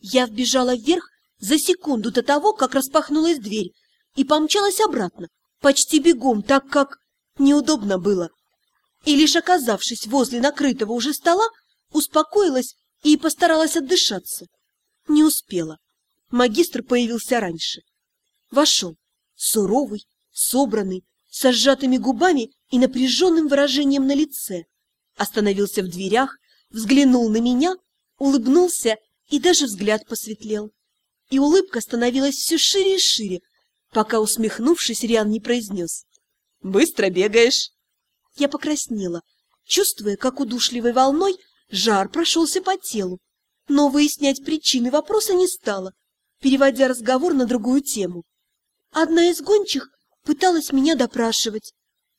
Я вбежала вверх за секунду до того, как распахнулась дверь, и помчалась обратно, почти бегом, так как неудобно было. И лишь оказавшись возле накрытого уже стола, успокоилась и постаралась отдышаться. Не успела. Магистр появился раньше. Вошел, суровый, собранный, со сжатыми губами и напряженным выражением на лице. Остановился в дверях, взглянул на меня, улыбнулся и даже взгляд посветлел. И улыбка становилась все шире и шире, пока, усмехнувшись, Риан не произнес. «Быстро бегаешь!» Я покраснела, чувствуя, как удушливой волной жар прошелся по телу, но выяснять причины вопроса не стала, переводя разговор на другую тему. Одна из гончих пыталась меня допрашивать.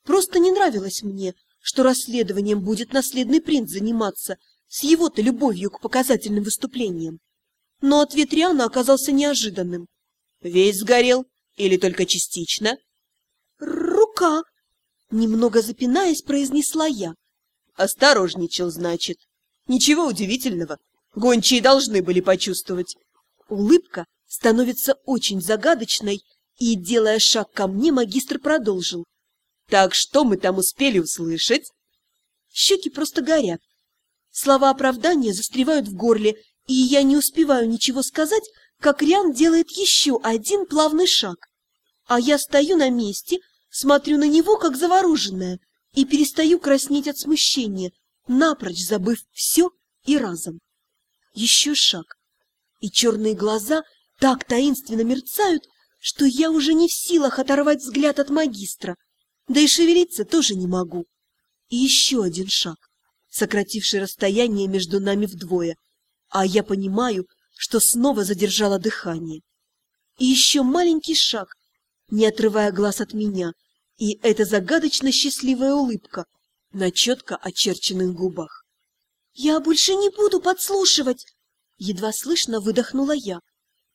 Просто не нравилось мне, что расследованием будет наследный принц заниматься с его-то любовью к показательным выступлениям. Но ответ Риана оказался неожиданным. «Весь сгорел или только частично?» «Рука!» Немного запинаясь, произнесла я. «Осторожничал, значит. Ничего удивительного. Гончие должны были почувствовать». Улыбка становится очень загадочной, и, делая шаг ко мне, магистр продолжил. «Так что мы там успели услышать?» Щеки просто горят. Слова оправдания застревают в горле, и я не успеваю ничего сказать, как Риан делает еще один плавный шаг. А я стою на месте, смотрю на него, как завороженная, и перестаю краснеть от смущения, напрочь забыв все и разом. Еще шаг, и черные глаза так таинственно мерцают, что я уже не в силах оторвать взгляд от магистра, да и шевелиться тоже не могу. И еще один шаг, сокративший расстояние между нами вдвое, а я понимаю, что снова задержала дыхание. И еще маленький шаг, не отрывая глаз от меня, и эта загадочно счастливая улыбка на четко очерченных губах. «Я больше не буду подслушивать!» Едва слышно выдохнула я.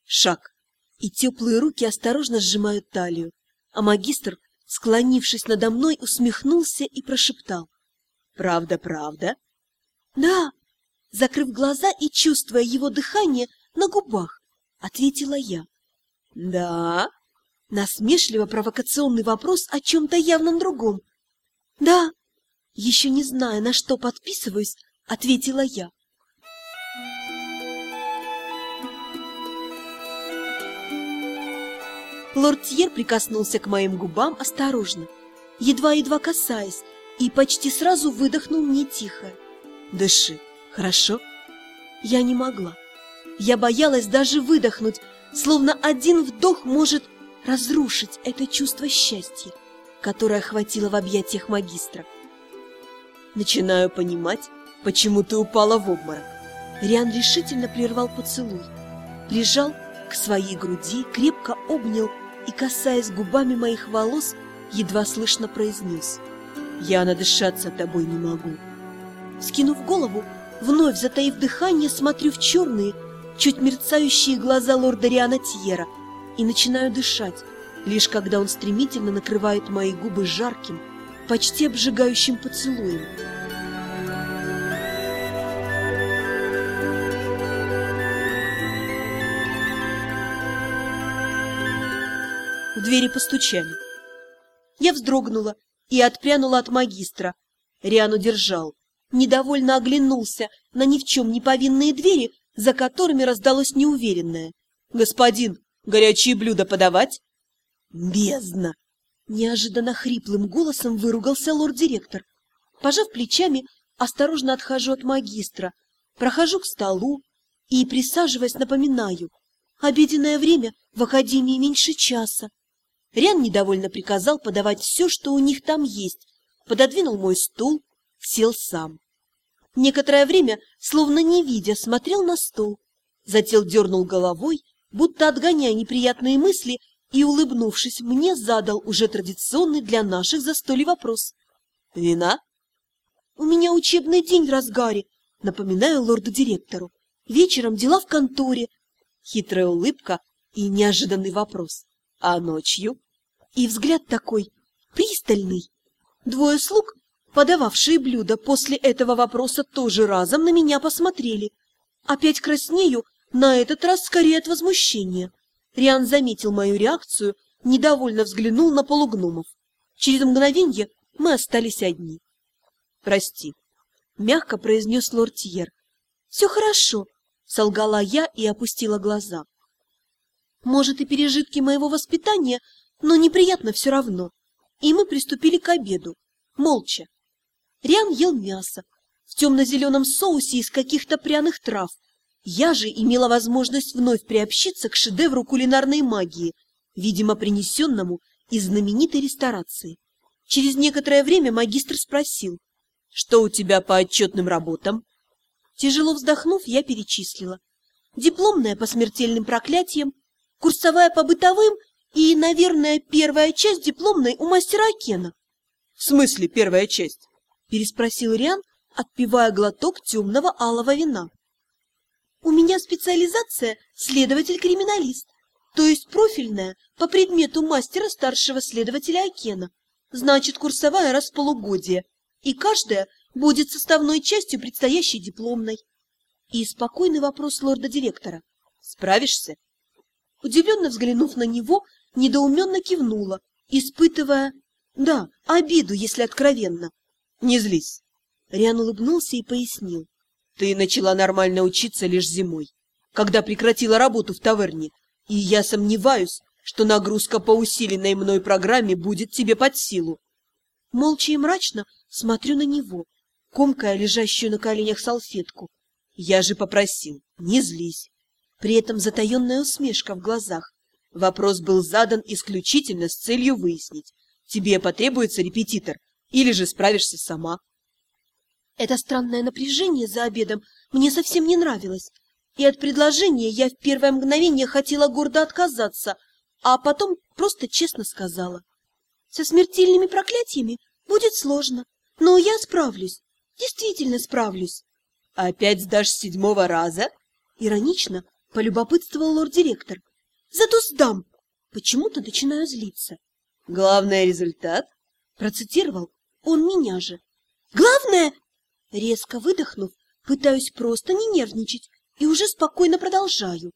Шаг, и теплые руки осторожно сжимают талию, а магистр, склонившись надо мной, усмехнулся и прошептал. «Правда, правда?» «Да!» Закрыв глаза и чувствуя его дыхание на губах, ответила я. «Да?» Насмешливо-провокационный вопрос о чем-то явном другом. «Да!» Еще не зная, на что подписываюсь, ответила я. Лорд Тьер прикоснулся к моим губам осторожно, едва-едва касаясь, и почти сразу выдохнул мне тихо. «Дыши, хорошо?» Я не могла. Я боялась даже выдохнуть, словно один вдох может разрушить это чувство счастья, которое охватило в объятиях магистра. «Начинаю понимать, почему ты упала в обморок». Риан решительно прервал поцелуй, прижал к своей груди, крепко обнял и, касаясь губами моих волос, едва слышно произнес «Я надышаться тобой не могу». Скинув голову, вновь затаив дыхание, смотрю в черные, чуть мерцающие глаза лорда Риана Тьера и начинаю дышать, лишь когда он стремительно накрывает мои губы жарким, почти обжигающим поцелуем. В двери постучали. Я вздрогнула и отпрянула от магистра. Риан удержал. Недовольно оглянулся на ни в чем не повинные двери, за которыми раздалось неуверенное. «Господин, горячие блюда подавать?» «Бездна!» Неожиданно хриплым голосом выругался лорд-директор. Пожав плечами, осторожно отхожу от магистра, прохожу к столу и, присаживаясь, напоминаю. Обеденное время в академии меньше часа. Рян недовольно приказал подавать все, что у них там есть, пододвинул мой стул, сел сам. Некоторое время, словно не видя, смотрел на стол, затем дернул головой, будто отгоняя неприятные мысли, и, улыбнувшись мне, задал уже традиционный для наших застолий вопрос. «Вина?» «У меня учебный день в разгаре», — напоминаю лорду-директору. «Вечером дела в конторе». Хитрая улыбка и неожиданный вопрос. «А ночью?» И взгляд такой пристальный. Двое слуг, подававшие блюда, после этого вопроса тоже разом на меня посмотрели. Опять краснею, на этот раз скорее от возмущения. Риан заметил мою реакцию, недовольно взглянул на полугномов. Через мгновенье мы остались одни. «Прости», — мягко произнес лорд. «Все хорошо», — солгала я и опустила глаза. «Может, и пережитки моего воспитания, но неприятно все равно». И мы приступили к обеду, молча. Риан ел мясо в темно-зеленом соусе из каких-то пряных трав. Я же имела возможность вновь приобщиться к шедевру кулинарной магии, видимо, принесенному из знаменитой ресторации. Через некоторое время магистр спросил, «Что у тебя по отчетным работам?» Тяжело вздохнув, я перечислила. Дипломная по смертельным проклятиям, курсовая по бытовым и, наверное, первая часть дипломной у мастера Акена. — В смысле первая часть? — переспросил Риан, отпивая глоток темного алого вина. — У меня специализация следователь-криминалист, то есть профильная по предмету мастера старшего следователя Акена. Значит, курсовая раз в полугодие, и каждая будет составной частью предстоящей дипломной. И спокойный вопрос лорда-директора. Справишься? Удивленно взглянув на него, недоуменно кивнула, испытывая, да, обиду, если откровенно. Не злись. Риан улыбнулся и пояснил. Ты начала нормально учиться лишь зимой, когда прекратила работу в таверне, и я сомневаюсь, что нагрузка по усиленной мной программе будет тебе под силу. Молча и мрачно смотрю на него, комкая лежащую на коленях салфетку. Я же попросил, не злись. При этом затаенная усмешка в глазах. Вопрос был задан исключительно с целью выяснить, тебе потребуется репетитор или же справишься сама. Это странное напряжение за обедом мне совсем не нравилось, и от предложения я в первое мгновение хотела гордо отказаться, а потом просто честно сказала. Со смертельными проклятиями будет сложно, но я справлюсь, действительно справлюсь. Опять сдашь седьмого раза? Иронично полюбопытствовал лорд-директор. Зато сдам. Почему-то начинаю злиться. Главное результат? Процитировал он меня же. Главное, резко выдохнув, пытаюсь просто не нервничать и уже спокойно продолжаю.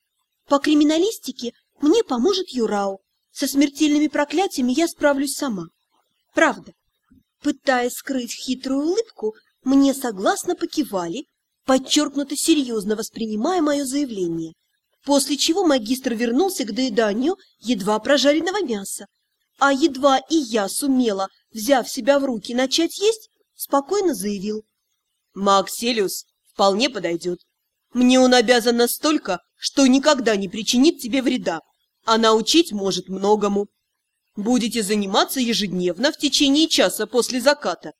По криминалистике мне поможет Юрау. Со смертельными проклятиями я справлюсь сама. Правда. Пытаясь скрыть хитрую улыбку, мне согласно покивали, подчеркнуто серьезно воспринимая мое заявление после чего магистр вернулся к доеданию едва прожаренного мяса. А едва и я сумела, взяв себя в руки, начать есть, спокойно заявил. «Макселиус вполне подойдет. Мне он обязан настолько, что никогда не причинит тебе вреда, а научить может многому. Будете заниматься ежедневно в течение часа после заката».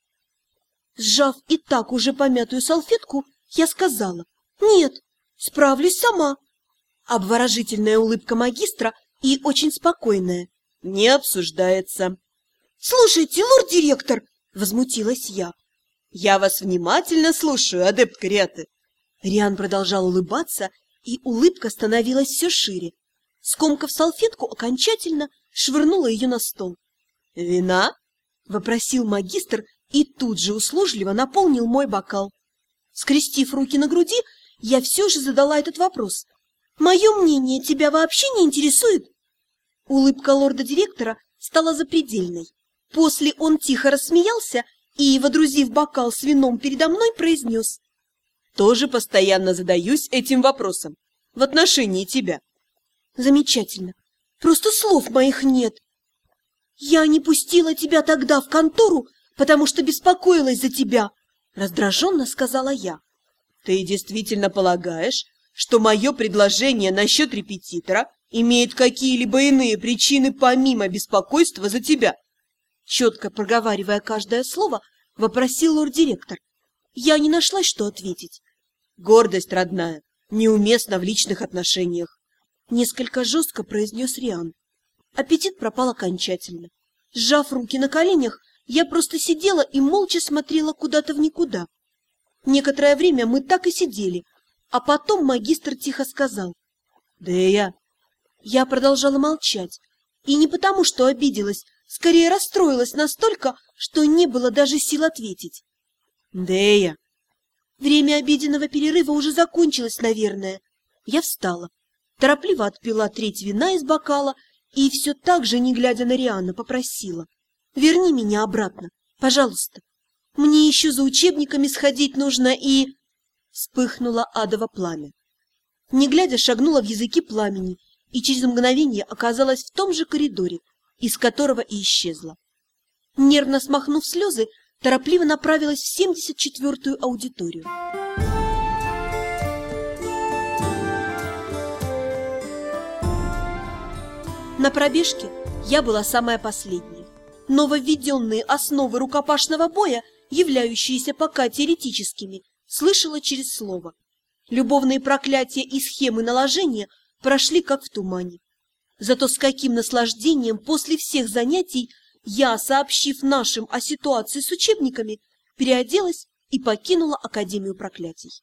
Сжав и так уже помятую салфетку, я сказала, «Нет, справлюсь сама». Обворожительная улыбка магистра и очень спокойная. Не обсуждается. «Слушайте, лорд-директор!» — возмутилась я. «Я вас внимательно слушаю, адепт Кариаты!» Риан продолжал улыбаться, и улыбка становилась все шире. Скомкав салфетку, окончательно швырнула ее на стол. «Вина?» — вопросил магистр и тут же услужливо наполнил мой бокал. Скрестив руки на груди, я все же задала этот вопрос, Мое мнение тебя вообще не интересует? Улыбка лорда-директора стала запредельной. После он тихо рассмеялся и, водрузив бокал с вином передо мной, произнес. Тоже постоянно задаюсь этим вопросом в отношении тебя. Замечательно. Просто слов моих нет. Я не пустила тебя тогда в контору, потому что беспокоилась за тебя, раздраженно сказала я. Ты действительно полагаешь, что мое предложение насчет репетитора имеет какие-либо иные причины помимо беспокойства за тебя. Четко проговаривая каждое слово, вопросил лорд-директор. Я не нашла, что ответить. Гордость, родная, неуместна в личных отношениях. Несколько жестко произнес Риан. Аппетит пропал окончательно. Сжав руки на коленях, я просто сидела и молча смотрела куда-то в никуда. Некоторое время мы так и сидели, а потом магистр тихо сказал. «Да я». Я продолжала молчать. И не потому, что обиделась, скорее расстроилась настолько, что не было даже сил ответить. «Дея!» Время обеденного перерыва уже закончилось, наверное. Я встала, торопливо отпила треть вина из бокала и все так же, не глядя на Риана, попросила. «Верни меня обратно, пожалуйста. Мне еще за учебниками сходить нужно и...» Вспыхнуло адово пламя. Не глядя, шагнула в языки пламени и через мгновение оказалась в том же коридоре, из которого и исчезла. Нервно смахнув слезы, торопливо направилась в 74-ю аудиторию. На пробежке я была самая последняя. Нововведенные основы рукопашного боя, являющиеся пока теоретическими, слышала через слово. Любовные проклятия и схемы наложения прошли как в тумане. Зато с каким наслаждением после всех занятий я, сообщив нашим о ситуации с учебниками, переоделась и покинула Академию проклятий.